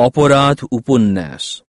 অপরাধ উপন্যাস।